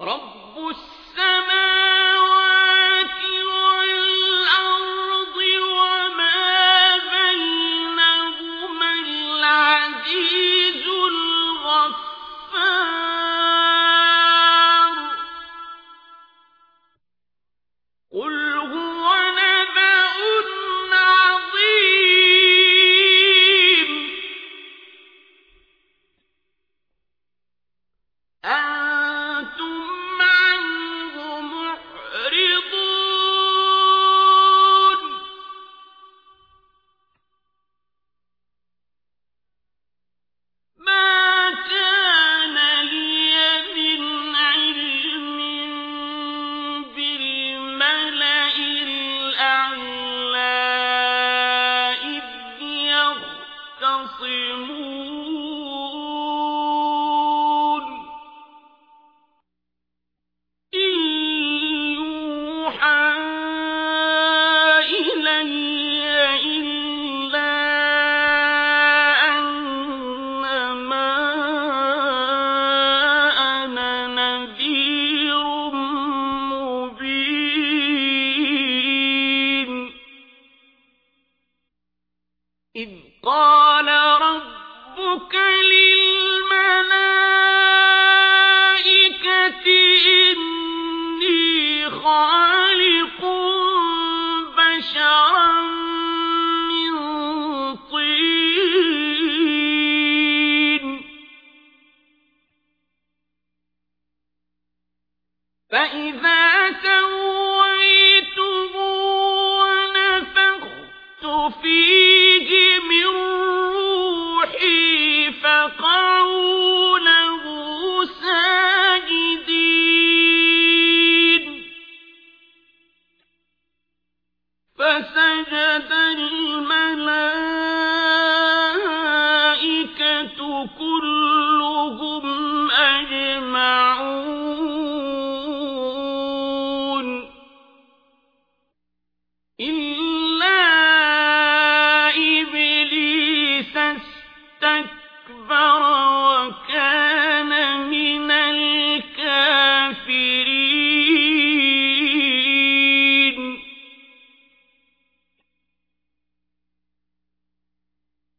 رب السماوات قال ربك لي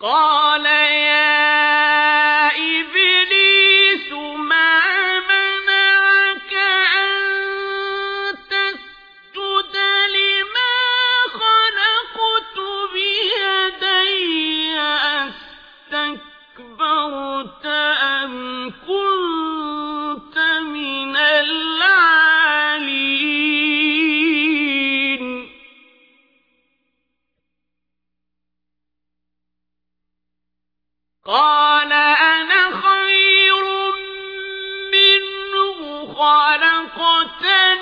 قال تَنْ